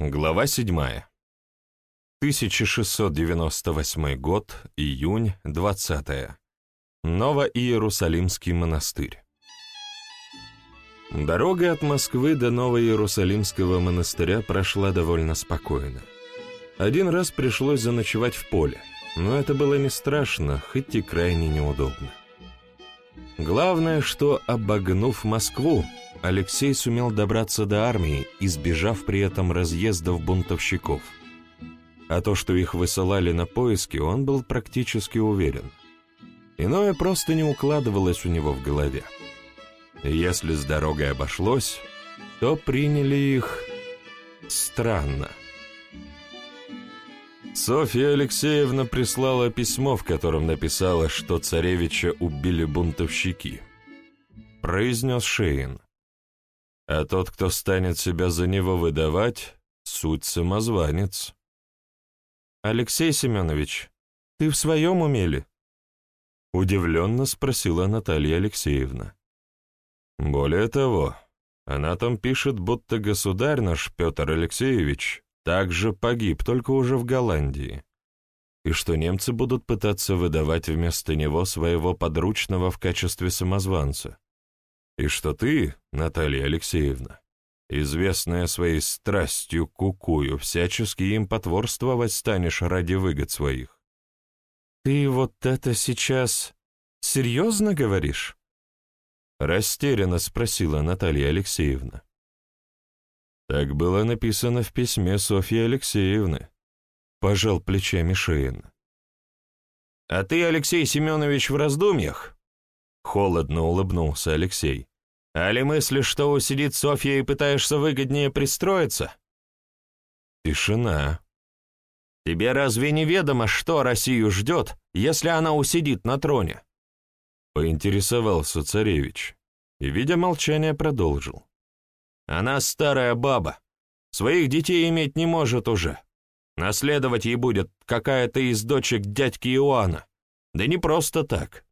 Глава 7. 1698 год, июнь, 20. Ново-Иерусалимский монастырь. Дорога от Москвы до Ново-Иерусалимского монастыря прошла довольно спокойно. Один раз пришлось заночевать в поле, но это было не страшно, хоть и крайне неудобно. Главное, что, обогнув Москву, Алексей сумел добраться до армии, избежав при этом разъездов бунтовщиков. А то, что их высылали на поиски, он был практически уверен. Иное просто не укладывалось у него в голове. Если с дорогой обошлось, то приняли их странно. Софья Алексеевна прислала письмо, в котором написала, что царевича убили бунтовщики. Произнес Шейн. А тот, кто станет себя за него выдавать, суть самозванец. «Алексей Семенович, ты в своем умели?» Удивленно спросила Наталья Алексеевна. Более того, она там пишет, будто государь наш Петр Алексеевич также погиб, только уже в Голландии, и что немцы будут пытаться выдавать вместо него своего подручного в качестве самозванца, и что ты, Наталья Алексеевна, известная своей страстью кукую, всячески им потворствовать станешь ради выгод своих. «Ты вот это сейчас серьезно говоришь?» Растерянно спросила Наталья Алексеевна. Так было написано в письме Софьи Алексеевны. Пожал плечами Шейн. «А ты, Алексей Семенович, в раздумьях?» Холодно улыбнулся Алексей. «Али мыслишь, что усидит Софья и пытаешься выгоднее пристроиться?» Тишина. «Тебе разве не ведомо, что Россию ждет, если она усидит на троне?» Поинтересовался царевич и, видя молчание, продолжил. Она старая баба. Своих детей иметь не может уже. Наследовать ей будет какая-то из дочек дядьки Иоанна. Да не просто так.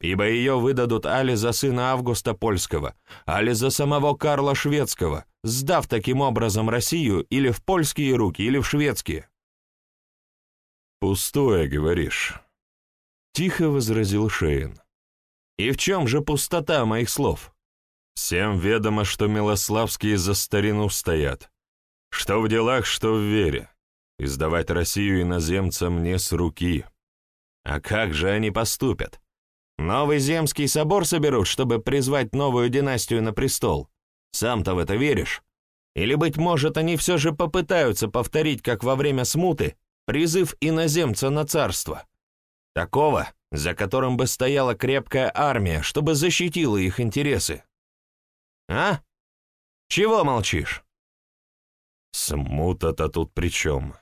Ибо ее выдадут али за сына Августа Польского, али за самого Карла Шведского, сдав таким образом Россию или в польские руки, или в шведские. «Пустое, говоришь», — тихо возразил Шейн. «И в чем же пустота моих слов?» Всем ведомо, что Милославские за старину стоят. Что в делах, что в вере. Издавать Россию иноземцам не с руки. А как же они поступят? Новый земский собор соберут, чтобы призвать новую династию на престол. Сам-то в это веришь? Или, быть может, они все же попытаются повторить, как во время смуты, призыв иноземца на царство? Такого, за которым бы стояла крепкая армия, чтобы защитила их интересы. А? Чего молчишь? Смута-то тут при чем?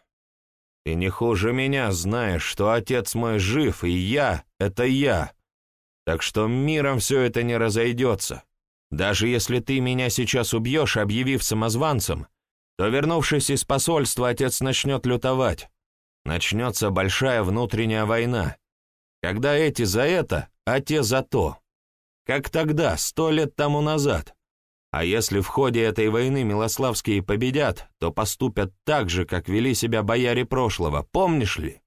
Ты не хуже меня знаешь, что отец мой жив, и я — это я. Так что миром все это не разойдется. Даже если ты меня сейчас убьешь, объявив самозванцем, то, вернувшись из посольства, отец начнет лютовать. Начнется большая внутренняя война. Когда эти за это, а те за то. Как тогда, сто лет тому назад. А если в ходе этой войны Милославские победят, то поступят так же, как вели себя бояре прошлого, помнишь ли?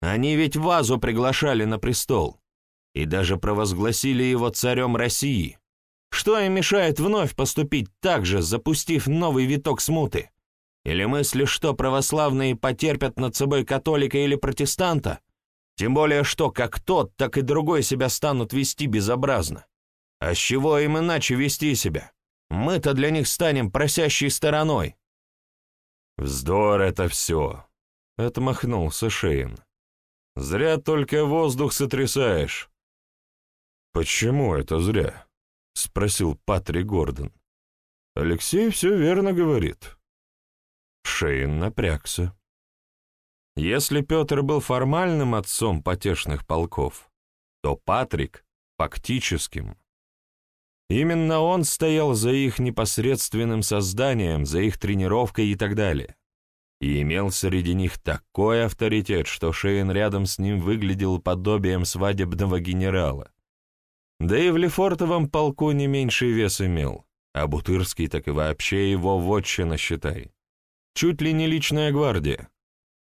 Они ведь Вазу приглашали на престол и даже провозгласили его царем России. Что им мешает вновь поступить так же, запустив новый виток смуты? Или мысли, что православные потерпят над собой католика или протестанта? Тем более, что как тот, так и другой себя станут вести безобразно. А с чего им иначе вести себя? Мы-то для них станем просящей стороной». «Вздор это все», — отмахнулся Шейн. «Зря только воздух сотрясаешь». «Почему это зря?» — спросил Патри Гордон. «Алексей все верно говорит». Шейн напрягся. Если Петр был формальным отцом потешных полков, то Патрик — фактическим. Именно он стоял за их непосредственным созданием, за их тренировкой и так далее. И имел среди них такой авторитет, что Шейн рядом с ним выглядел подобием свадебного генерала. Да и в Лефортовом полку не меньший вес имел, а Бутырский так и вообще его вотчина, считай. чуть ли не личная гвардия.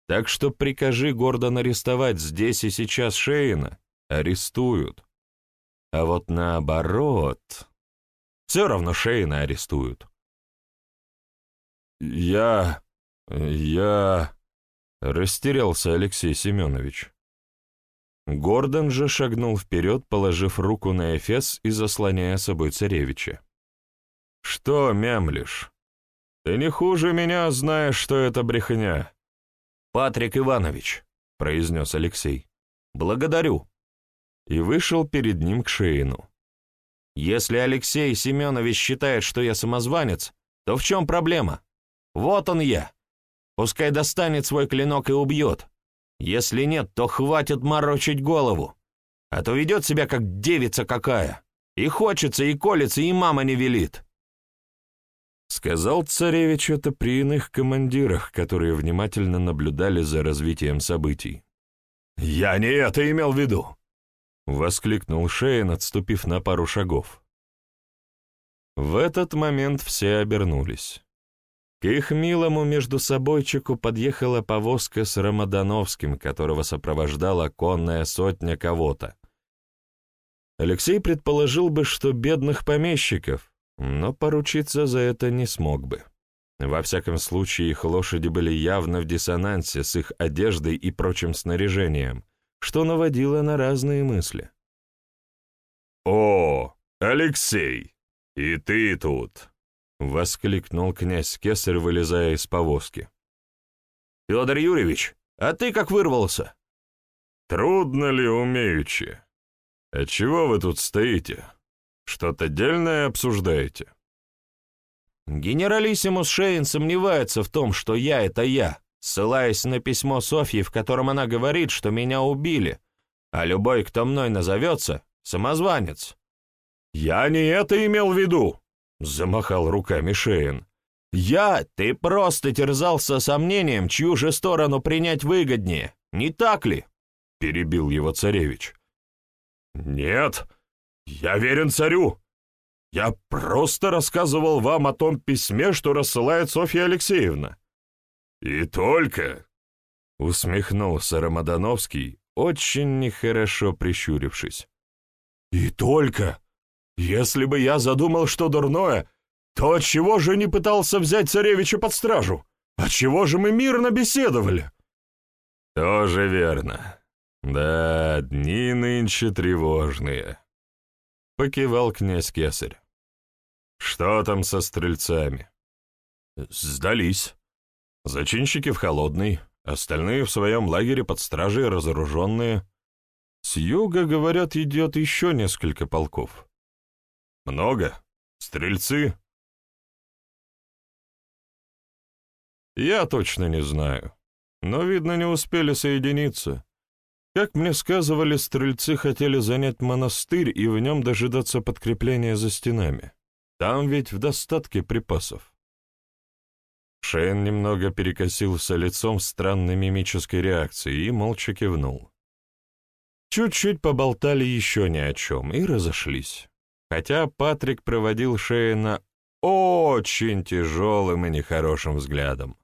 Так что прикажи Гордон арестовать здесь и сейчас Шейна, арестуют. А вот наоборот, все равно Шейна арестуют. «Я... я...» — растерялся Алексей Семенович. Гордон же шагнул вперед, положив руку на Эфес и заслоняя собой царевича. «Что мямлишь? Ты не хуже меня знаешь, что это брехня». «Патрик Иванович», — произнес Алексей, — «благодарю». И вышел перед ним к Шейну. «Если Алексей Семенович считает, что я самозванец, то в чем проблема? Вот он я. Пускай достанет свой клинок и убьет. Если нет, то хватит морочить голову. А то ведет себя как девица какая. И хочется, и колется, и мама не велит. Сказал царевич это при иных командирах, которые внимательно наблюдали за развитием событий. «Я не это имел в виду!» — воскликнул Шейн, отступив на пару шагов. В этот момент все обернулись. К их милому между собойчику подъехала повозка с Рамадановским, которого сопровождала конная сотня кого-то. Алексей предположил бы, что бедных помещиков, но поручиться за это не смог бы. Во всяком случае, их лошади были явно в диссонансе с их одеждой и прочим снаряжением, что наводило на разные мысли. «О, Алексей, и ты тут!» — воскликнул князь Кесарь, вылезая из повозки. «Федор Юрьевич, а ты как вырвался?» «Трудно ли умеючи? Отчего вы тут стоите? Что-то дельное обсуждаете?» Генералиссимус Шейн сомневается в том, что я — это я, ссылаясь на письмо Софьи, в котором она говорит, что меня убили, а любой, кто мной назовется, — самозванец. «Я не это имел в виду!» Замахал руками Шейн. «Я? Ты просто терзался сомнением, чью же сторону принять выгоднее, не так ли?» Перебил его царевич. «Нет, я верен царю. Я просто рассказывал вам о том письме, что рассылает Софья Алексеевна». «И только...» — усмехнулся Рамадановский, очень нехорошо прищурившись. «И только...» Если бы я задумал что дурное, то чего же не пытался взять царевича под стражу? А чего же мы мирно беседовали? Тоже верно. Да, дни нынче тревожные. Покивал князь Кесарь. Что там со стрельцами? Сдались. Зачинщики в холодный, остальные в своем лагере под стражей разоруженные. С юга, говорят, идет еще несколько полков. Много? Стрельцы? Я точно не знаю. Но, видно, не успели соединиться. Как мне сказывали, стрельцы хотели занять монастырь и в нем дожидаться подкрепления за стенами. Там ведь в достатке припасов. Шейн немного перекосился лицом странной мимической реакции и молча кивнул. Чуть-чуть поболтали еще ни о чем и разошлись хотя Патрик проводил Шейна очень тяжелым и нехорошим взглядом.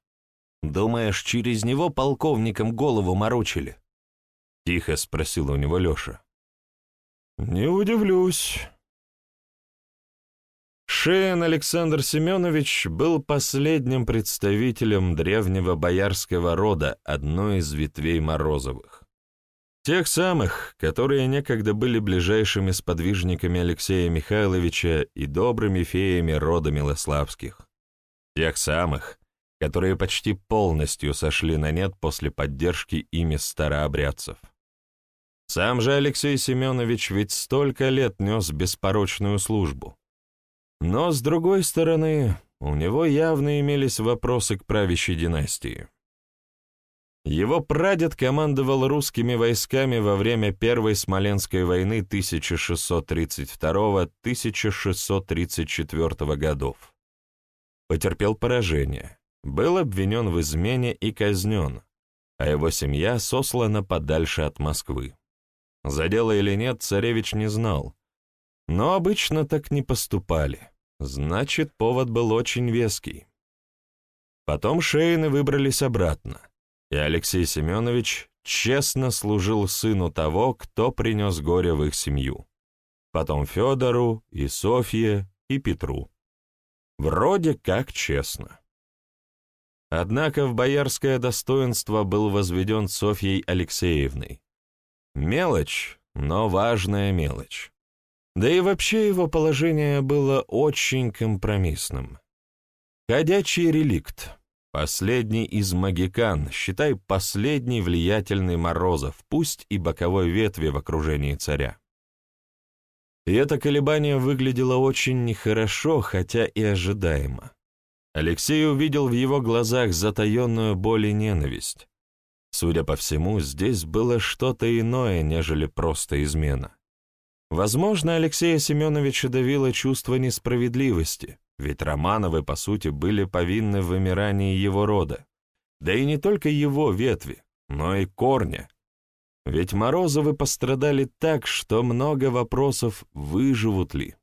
«Думаешь, через него полковникам голову морочили?» — тихо спросил у него Леша. «Не удивлюсь». Шейн Александр Семенович был последним представителем древнего боярского рода, одной из ветвей Морозовых. Тех самых, которые некогда были ближайшими сподвижниками Алексея Михайловича и добрыми феями рода Милославских. Тех самых, которые почти полностью сошли на нет после поддержки ими старообрядцев. Сам же Алексей Семенович ведь столько лет нес беспорочную службу. Но, с другой стороны, у него явно имелись вопросы к правящей династии. Его прадед командовал русскими войсками во время Первой Смоленской войны 1632-1634 годов. Потерпел поражение, был обвинен в измене и казнен, а его семья сослана подальше от Москвы. За дело или нет, царевич не знал, но обычно так не поступали, значит, повод был очень веский. Потом Шейны выбрались обратно, и Алексей Семенович честно служил сыну того, кто принес горе в их семью. Потом Федору, и Софье, и Петру. Вроде как честно. Однако в боярское достоинство был возведен Софьей Алексеевной. Мелочь, но важная мелочь. Да и вообще его положение было очень компромиссным. Ходячий реликт, последний из магикан, считай, последний влиятельный Морозов, пусть и боковой ветви в окружении царя. И это колебание выглядело очень нехорошо, хотя и ожидаемо. Алексей увидел в его глазах затаенную боль и ненависть. Судя по всему, здесь было что-то иное, нежели просто измена. Возможно, Алексея Семеновича давило чувство несправедливости, ведь Романовы, по сути, были повинны в вымирании его рода, да и не только его ветви, но и корня. Ведь Морозовы пострадали так, что много вопросов, выживут ли.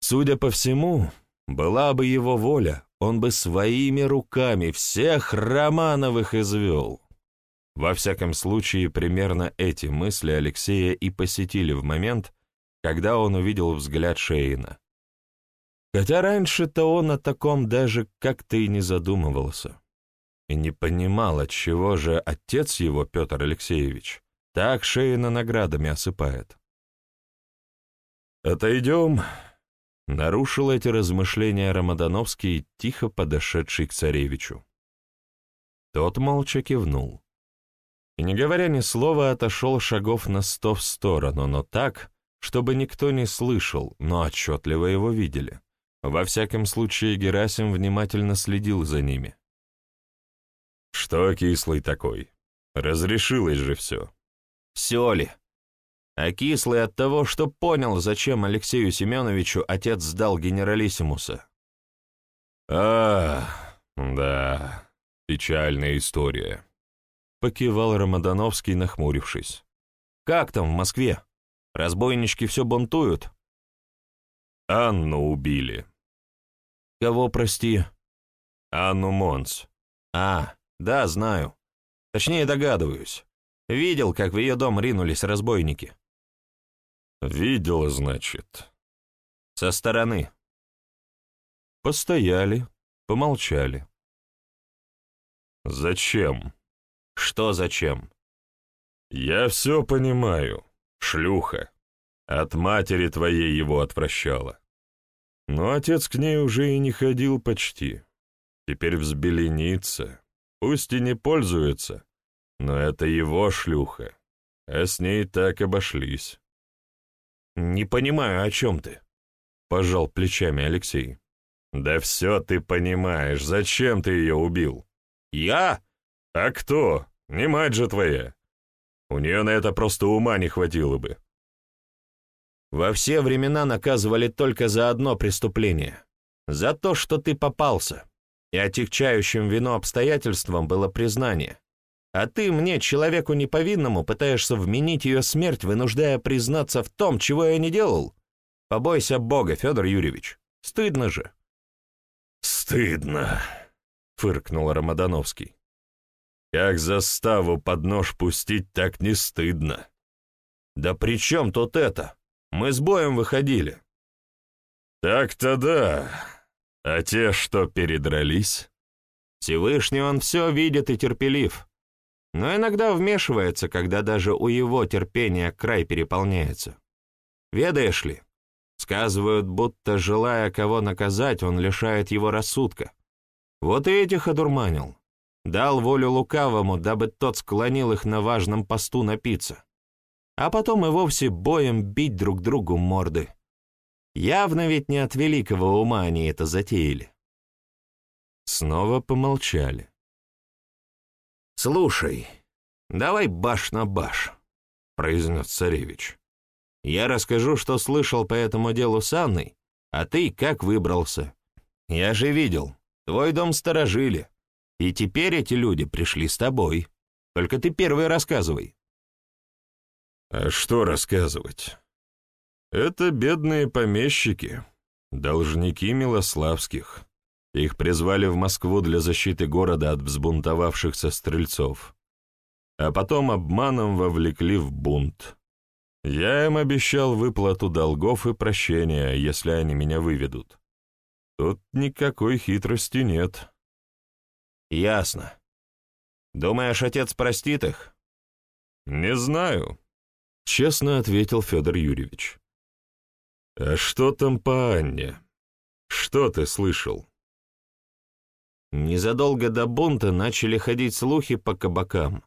Судя по всему, была бы его воля, он бы своими руками всех Романовых извел. Во всяком случае, примерно эти мысли Алексея и посетили в момент, когда он увидел взгляд Шейна. Хотя раньше-то он о таком даже как-то и не задумывался. И не понимал, отчего же отец его, Петр Алексеевич, так Шейна наградами осыпает. «Отойдем», Нарушил эти размышления Рамадановский, тихо подошедший к царевичу. Тот молча кивнул. И, не говоря ни слова, отошел шагов на сто в сторону, но так, чтобы никто не слышал, но отчетливо его видели. Во всяком случае, Герасим внимательно следил за ними. «Что кислый такой? Разрешилось же все». «Все ли?» а кислый от того, что понял, зачем Алексею Семеновичу отец сдал генералиссимуса. «А, да, печальная история», — покивал Рамадановский, нахмурившись. «Как там в Москве? Разбойнички все бунтуют?» «Анну убили». «Кого, прости?» «Анну Монс». «А, да, знаю. Точнее, догадываюсь. Видел, как в ее дом ринулись разбойники». «Видела, значит?» «Со стороны». Постояли, помолчали. «Зачем?» «Что зачем?» «Я все понимаю, шлюха. От матери твоей его отвращала. Но отец к ней уже и не ходил почти. Теперь взбеленится, пусть и не пользуется, но это его шлюха, а с ней так обошлись». «Не понимаю, о чем ты?» — пожал плечами Алексей. «Да все ты понимаешь. Зачем ты ее убил?» «Я? А кто? Не мать же твоя. У нее на это просто ума не хватило бы». «Во все времена наказывали только за одно преступление. За то, что ты попался. И отягчающим вину обстоятельством было признание. А ты мне, человеку неповинному, пытаешься вменить ее смерть, вынуждая признаться в том, чего я не делал? Побойся Бога, Федор Юрьевич. Стыдно же. «Стыдно», — фыркнул Рамадановский. «Как заставу под нож пустить, так не стыдно». «Да при чем тут это? Мы с боем выходили». «Так-то да. А те, что передрались?» «Всевышний он все видит и терпелив но иногда вмешивается, когда даже у его терпения край переполняется. Ведаешь ли, сказывают, будто, желая кого наказать, он лишает его рассудка. Вот и этих одурманил. Дал волю лукавому, дабы тот склонил их на важном посту напиться. А потом и вовсе боем бить друг другу морды. Явно ведь не от великого ума они это затеяли. Снова помолчали. «Слушай, давай баш на баш», — произнес царевич. «Я расскажу, что слышал по этому делу с Анной, а ты как выбрался. Я же видел, твой дом сторожили, и теперь эти люди пришли с тобой. Только ты первый рассказывай». «А что рассказывать? Это бедные помещики, должники Милославских. Их призвали в Москву для защиты города от взбунтовавшихся стрельцов, а потом обманом вовлекли в бунт. Я им обещал выплату долгов и прощения, если они меня выведут. Тут никакой хитрости нет. Ясно. Думаешь, отец простит их? Не знаю, честно ответил Федор Юрьевич. А что там по Анне? Что ты слышал? Незадолго до бунта начали ходить слухи по кабакам,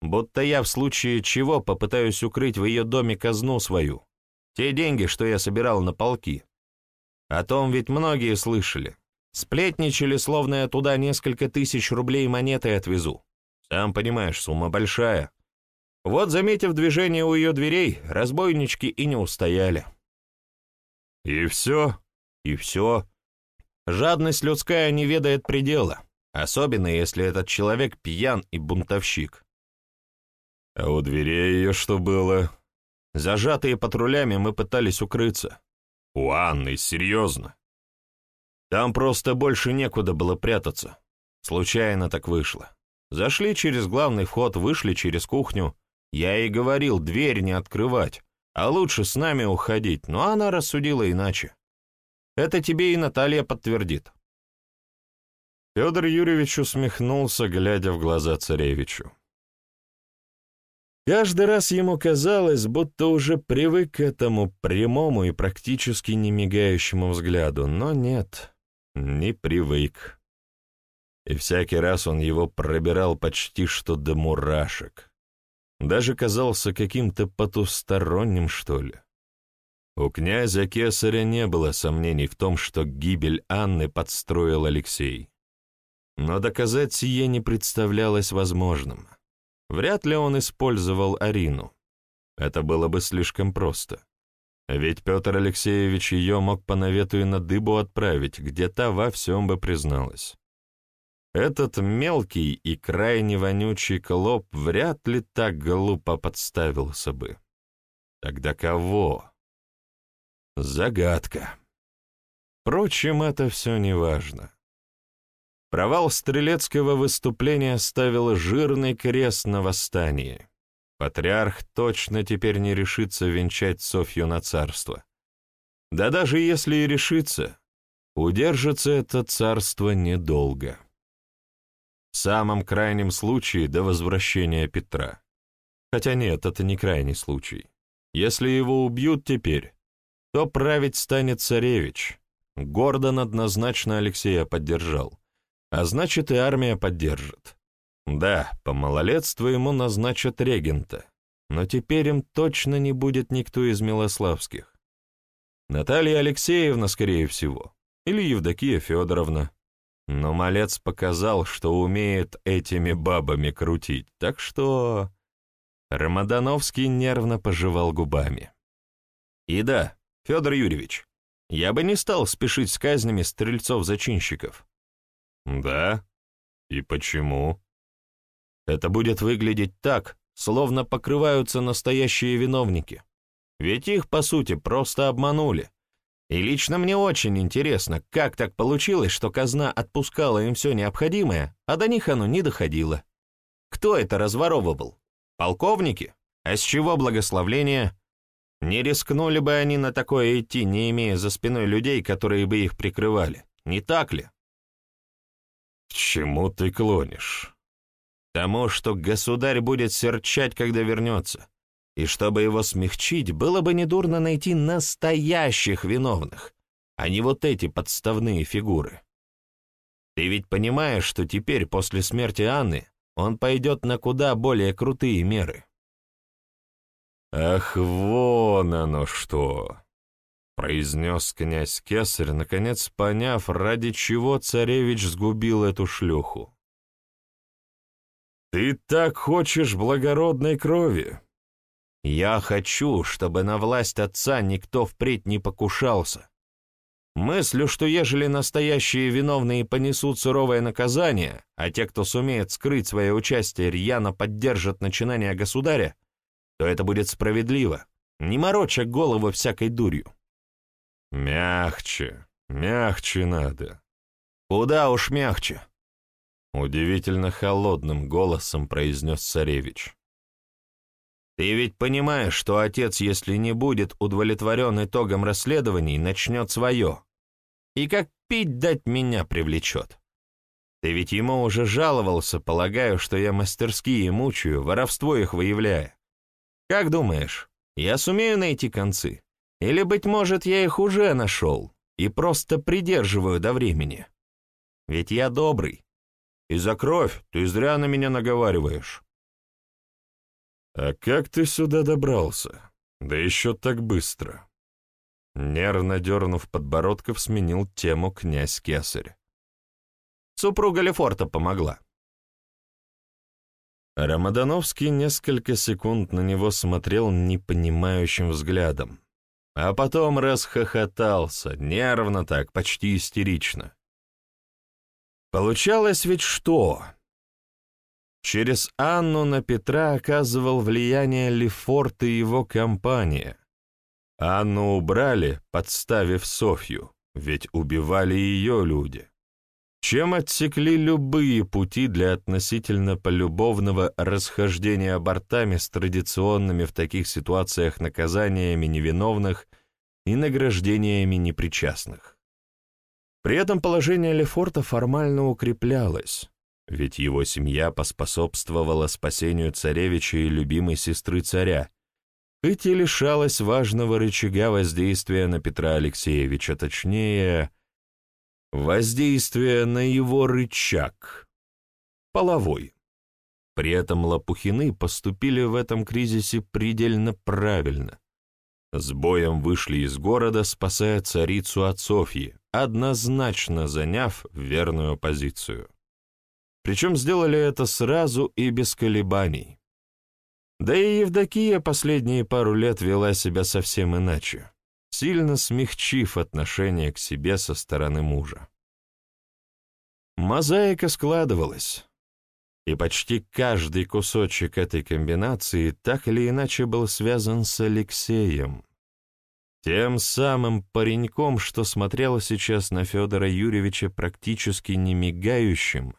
будто я в случае чего попытаюсь укрыть в ее доме казну свою, те деньги, что я собирал на полки. О том ведь многие слышали. Сплетничали, словно я туда несколько тысяч рублей монетой отвезу. Сам понимаешь, сумма большая. Вот, заметив движение у ее дверей, разбойнички и не устояли. И все, и все. Жадность людская не ведает предела, особенно если этот человек пьян и бунтовщик. А у дверей ее что было? Зажатые патрулями мы пытались укрыться. У Анны, серьезно. Там просто больше некуда было прятаться. Случайно так вышло. Зашли через главный вход, вышли через кухню. Я ей говорил, дверь не открывать, а лучше с нами уходить, но она рассудила иначе. Это тебе и Наталья подтвердит. Федор Юрьевич усмехнулся, глядя в глаза царевичу. Каждый раз ему казалось, будто уже привык к этому прямому и практически не мигающему взгляду, но нет, не привык. И всякий раз он его пробирал почти что до мурашек. Даже казался каким-то потусторонним, что ли. У князя Кесаря не было сомнений в том, что гибель Анны подстроил Алексей. Но доказать сие не представлялось возможным. Вряд ли он использовал Арину. Это было бы слишком просто. Ведь Петр Алексеевич ее мог по навету и на дыбу отправить, где та во всем бы призналась. Этот мелкий и крайне вонючий клоп вряд ли так глупо подставился бы. Тогда кого? Загадка. Впрочем, это все не важно. Провал стрелецкого выступления ставил жирный крест на восстании. Патриарх точно теперь не решится венчать Софью на царство. Да даже если и решится, удержится это царство недолго. В самом крайнем случае до возвращения Петра. Хотя нет, это не крайний случай. Если его убьют теперь, то править станет царевич. Гордон однозначно Алексея поддержал, а значит и армия поддержит. Да, по малолетству ему назначат регента, но теперь им точно не будет никто из Милославских. Наталья Алексеевна, скорее всего, или Евдокия Федоровна. Но малец показал, что умеет этими бабами крутить, так что... Рамадановский нервно пожевал губами. И да, Федор Юрьевич, я бы не стал спешить с казнями стрельцов-зачинщиков. Да? И почему? Это будет выглядеть так, словно покрываются настоящие виновники. Ведь их, по сути, просто обманули. И лично мне очень интересно, как так получилось, что казна отпускала им все необходимое, а до них оно не доходило. Кто это разворовывал? Полковники? А с чего благословление? Не рискнули бы они на такое идти, не имея за спиной людей, которые бы их прикрывали. Не так ли? К чему ты клонишь? Тому, что государь будет серчать, когда вернется. И чтобы его смягчить, было бы недурно найти настоящих виновных, а не вот эти подставные фигуры. Ты ведь понимаешь, что теперь, после смерти Анны, он пойдет на куда более крутые меры. «Ах, вон оно что!» — произнес князь Кесарь, наконец поняв, ради чего царевич сгубил эту шлюху. «Ты так хочешь благородной крови?» «Я хочу, чтобы на власть отца никто впредь не покушался. Мыслю, что ежели настоящие виновные понесут суровое наказание, а те, кто сумеет скрыть свое участие, рьяно поддержат начинания государя, то это будет справедливо, не мороча голову всякой дурью». «Мягче, мягче надо», — Куда уж мягче. Удивительно холодным голосом произнес царевич. Ты ведь понимаешь, что отец, если не будет удовлетворен итогом расследований, начнет свое. И как пить дать меня привлечет. Ты ведь ему уже жаловался, полагаю, что я мастерски мучаю, воровство их выявляя. Как думаешь, я сумею найти концы? Или, быть может, я их уже нашел и просто придерживаю до времени? Ведь я добрый. И за кровь ты зря на меня наговариваешь. «А как ты сюда добрался? Да еще так быстро!» Нервно дернув подбородков, сменил тему князь Кесарь. Супруга Лефорта помогла. Рамадановский несколько секунд на него смотрел непонимающим взглядом, а потом расхохотался, нервно так, почти истерично. Получалось ведь что? Через Анну на Петра оказывал влияние Лефорт и его компания. Анну убрали, подставив Софью, ведь убивали ее люди. Чем отсекли любые пути для относительно полюбовного расхождения бортами с традиционными в таких ситуациях наказаниями невиновных и награждениями непричастных. При этом положение Лефорта формально укреплялось, ведь его семья поспособствовала спасению царевича и любимой сестры царя, хоть и лишалась важного рычага воздействия на Петра Алексеевича, точнее, воздействия на его рычаг, половой. При этом Лопухины поступили в этом кризисе предельно правильно. С боем вышли из города, спасая царицу от Софьи, однозначно заняв верную позицию. Причем сделали это сразу и без колебаний. Да и Евдокия последние пару лет вела себя совсем иначе, сильно смягчив отношение к себе со стороны мужа. Мозаика складывалась, и почти каждый кусочек этой комбинации так или иначе был связан с Алексеем, тем самым пареньком, что смотрел сейчас на Федора Юрьевича практически не мигающим,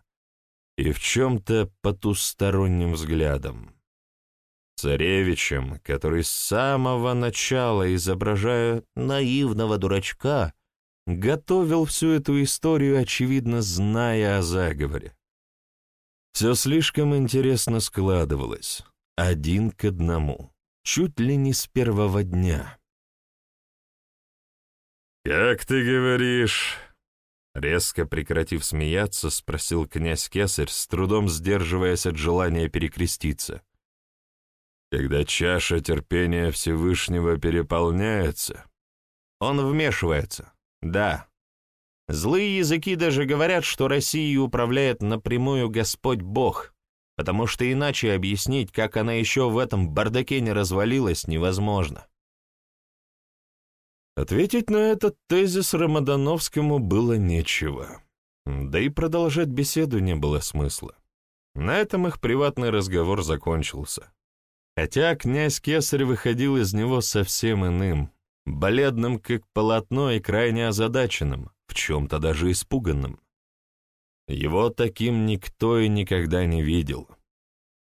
и в чем-то потусторонним взглядом. Царевичем, который с самого начала, изображая наивного дурачка, готовил всю эту историю, очевидно, зная о заговоре. Все слишком интересно складывалось, один к одному, чуть ли не с первого дня. «Как ты говоришь, Резко прекратив смеяться, спросил князь Кесарь, с трудом сдерживаясь от желания перекреститься. Когда чаша терпения Всевышнего переполняется, он вмешивается, да. Злые языки даже говорят, что Россией управляет напрямую Господь Бог, потому что иначе объяснить, как она еще в этом бардаке не развалилась, невозможно. Ответить на этот тезис Рамадановскому было нечего. Да и продолжать беседу не было смысла. На этом их приватный разговор закончился. Хотя князь Кесарь выходил из него совсем иным, бледным как полотно и крайне озадаченным, в чем-то даже испуганным. Его таким никто и никогда не видел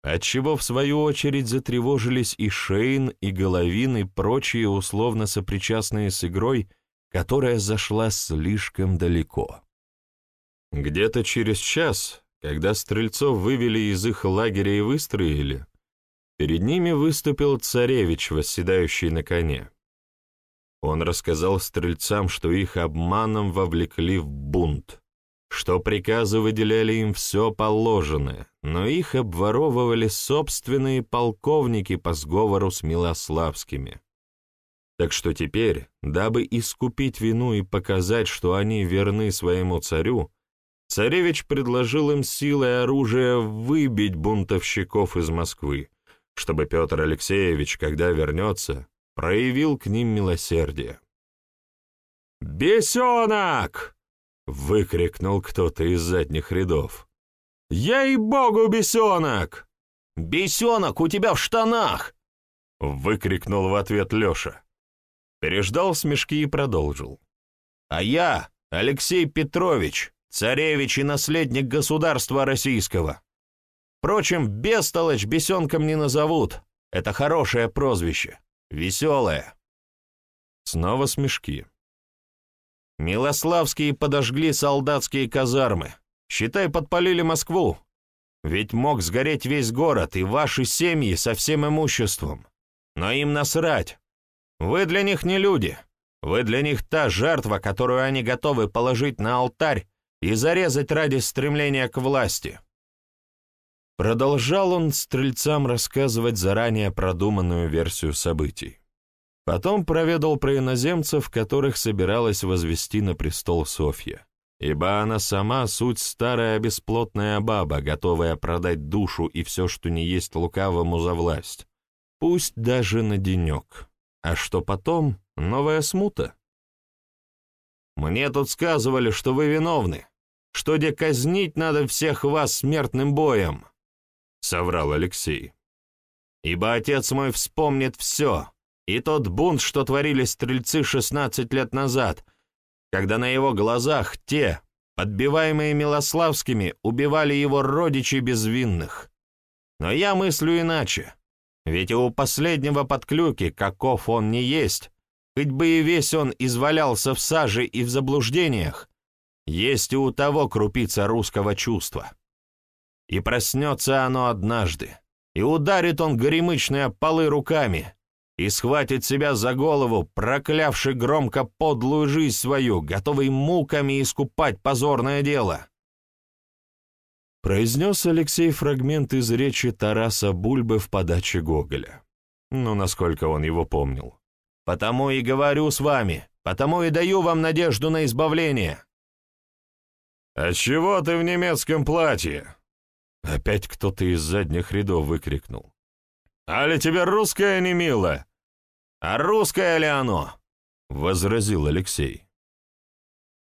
отчего в свою очередь затревожились и Шейн, и Головин, и прочие условно сопричастные с игрой, которая зашла слишком далеко. Где-то через час, когда стрельцов вывели из их лагеря и выстроили, перед ними выступил царевич, восседающий на коне. Он рассказал стрельцам, что их обманом вовлекли в бунт, что приказы выделяли им все положенное, но их обворовывали собственные полковники по сговору с Милославскими. Так что теперь, дабы искупить вину и показать, что они верны своему царю, царевич предложил им силой оружия выбить бунтовщиков из Москвы, чтобы Петр Алексеевич, когда вернется, проявил к ним милосердие. «Бесенок!» Выкрикнул кто-то из задних рядов. «Ей-богу, бесенок!» «Бесенок, у тебя в штанах!» Выкрикнул в ответ Леша. Переждал смешки и продолжил. «А я, Алексей Петрович, царевич и наследник государства российского. Впрочем, бестолочь бесенком не назовут. Это хорошее прозвище, веселое. Снова смешки. Милославские подожгли солдатские казармы. Считай, подпалили Москву. Ведь мог сгореть весь город и ваши семьи со всем имуществом. Но им насрать. Вы для них не люди. Вы для них та жертва, которую они готовы положить на алтарь и зарезать ради стремления к власти. Продолжал он стрельцам рассказывать заранее продуманную версию событий. Потом проведал про иноземцев, которых собиралась возвести на престол Софья, ибо она сама суть старая бесплотная баба, готовая продать душу и все, что не есть лукавому за власть, пусть даже на денек. А что потом? Новая смута? Мне тут сказывали, что вы виновны, что где казнить надо всех вас смертным боем, — соврал Алексей. Ибо отец мой вспомнит все, и тот бунт, что творили стрельцы 16 лет назад, когда на его глазах те, подбиваемые Милославскими, убивали его родичей безвинных. Но я мыслю иначе. Ведь у последнего подклюки, каков он не есть, хоть бы и весь он извалялся в саже и в заблуждениях, есть и у того крупица русского чувства. И проснется оно однажды, и ударит он горемычные полы руками, и схватит себя за голову, проклявший громко подлую жизнь свою, готовый муками искупать позорное дело. Произнес Алексей фрагмент из речи Тараса Бульбы в подаче Гоголя. Ну, насколько он его помнил. «Потому и говорю с вами, потому и даю вам надежду на избавление». «А чего ты в немецком платье?» Опять кто-то из задних рядов выкрикнул. «Али тебе русская не мило?» «А русское ли оно?» — возразил Алексей.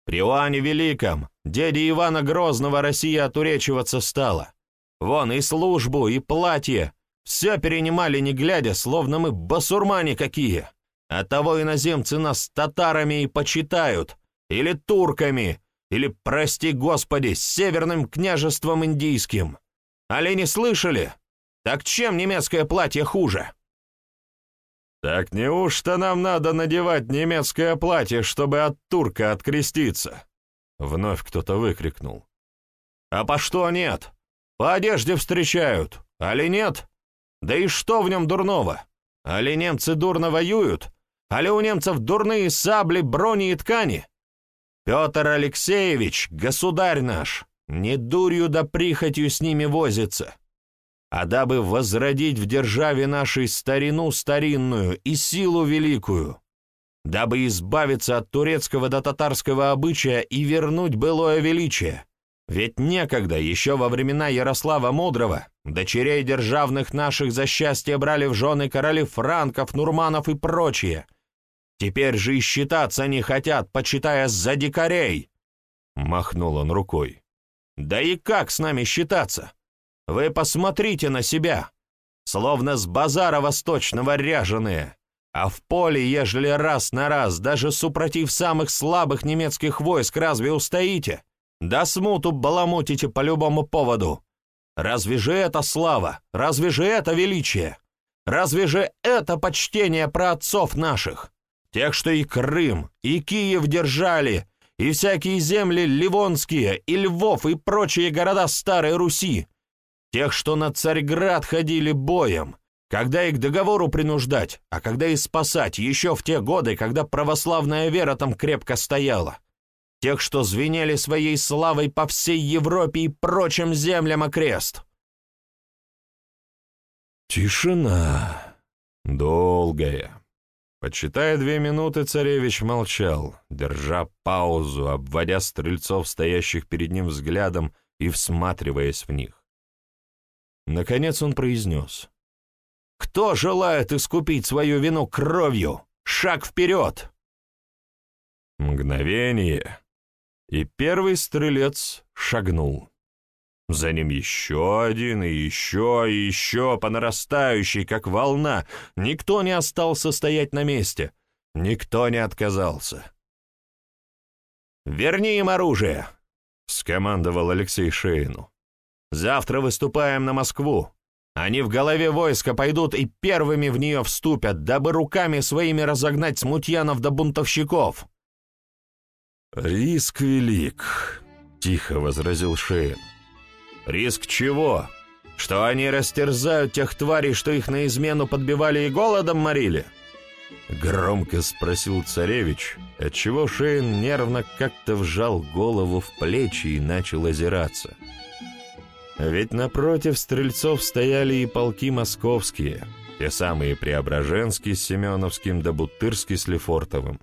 «При Иоанне Великом, деде Ивана Грозного Россия отуречиваться стала. Вон и службу, и платье. Все перенимали, не глядя, словно мы басурмане какие. Оттого иноземцы нас татарами и почитают, или турками, или, прости господи, северным княжеством индийским. Али не слышали? Так чем немецкое платье хуже?» «Так неужто нам надо надевать немецкое платье, чтобы от турка откреститься?» Вновь кто-то выкрикнул. «А по что нет? По одежде встречают, али нет? Да и что в нем дурного? Али немцы дурно воюют? Али у немцев дурные сабли, брони и ткани? Петр Алексеевич, государь наш, не дурью да прихотью с ними возится а дабы возродить в державе нашей старину старинную и силу великую, дабы избавиться от турецкого до татарского обычая и вернуть былое величие. Ведь некогда, еще во времена Ярослава Мудрого, дочерей державных наших за счастье брали в жены короли франков, нурманов и прочие. Теперь же и считаться не хотят, почитая за дикарей. Махнул он рукой. Да и как с нами считаться? Вы посмотрите на себя, словно с базара восточного ряженые, а в поле, ежели раз на раз, даже супротив самых слабых немецких войск, разве устоите? Да смуту баламутите по любому поводу. Разве же это слава? Разве же это величие? Разве же это почтение про отцов наших? Тех, что и Крым, и Киев держали, и всякие земли ливонские, и Львов, и прочие города Старой Руси, Тех, что на Царьград ходили боем, когда и к договору принуждать, а когда и спасать, еще в те годы, когда православная вера там крепко стояла. Тех, что звенели своей славой по всей Европе и прочим землям окрест. Тишина. Долгая. Почитая две минуты, царевич молчал, держа паузу, обводя стрельцов, стоящих перед ним взглядом и всматриваясь в них. Наконец он произнес. «Кто желает искупить свою вину кровью? Шаг вперед!» Мгновение, и первый стрелец шагнул. За ним еще один, и еще, и еще, по нарастающей, как волна. Никто не остался стоять на месте. Никто не отказался. «Верни им оружие!» скомандовал Алексей Шейну. «Завтра выступаем на Москву. Они в голове войска пойдут и первыми в нее вступят, дабы руками своими разогнать смутьянов да бунтовщиков». «Риск велик», — тихо возразил Шейн. «Риск чего? Что они растерзают тех тварей, что их на измену подбивали и голодом морили?» Громко спросил царевич, отчего Шейн нервно как-то вжал голову в плечи и начал озираться. Ведь напротив стрельцов стояли и полки московские, те самые Преображенский с Семеновским да Бутырский с Лефортовым.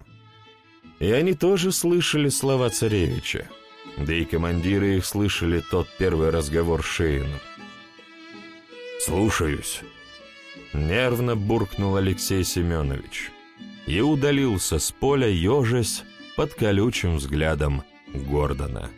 И они тоже слышали слова царевича, да и командиры их слышали тот первый разговор с Шейном. «Слушаюсь», — нервно буркнул Алексей Семенович и удалился с поля ежась под колючим взглядом Гордона.